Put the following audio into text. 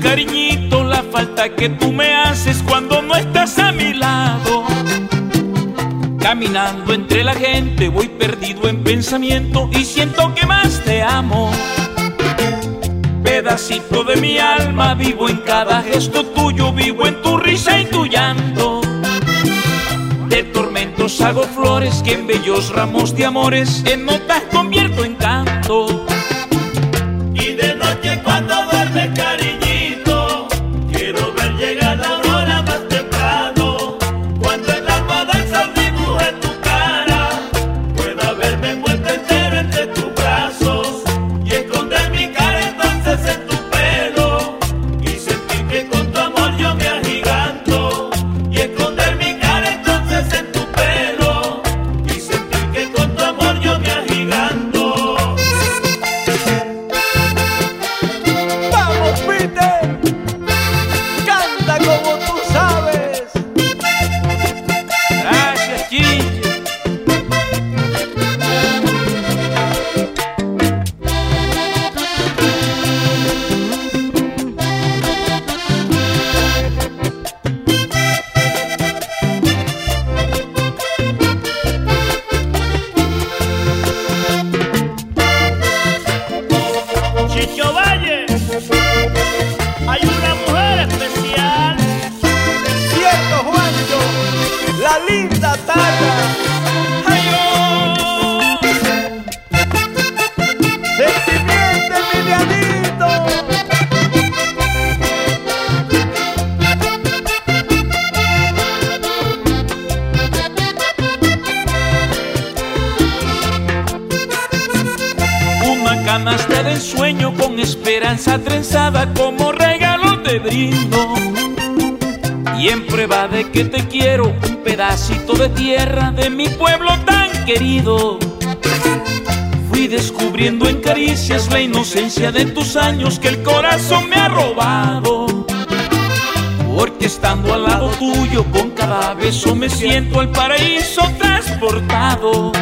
Cariñito, la falta que tú me haces cuando no estás a mi lado. Caminando entre la gente voy perdido en pensamiento y siento que más te amo. Pedacito de mi alma, vivo en cada gesto tuyo, vivo en tu risa y tu llanto. De tormentos hago flores que en bellos ramos de amores en notas convierto en trenzada como regalo te brindo. Y en prueba de que te quiero, un pedacito de tierra de mi pueblo tan querido. Fui descubriendo en caricias la inocencia de tus años que el corazón me ha robado. Porque estando al lado tuyo, con cada beso me siento al paraíso transportado.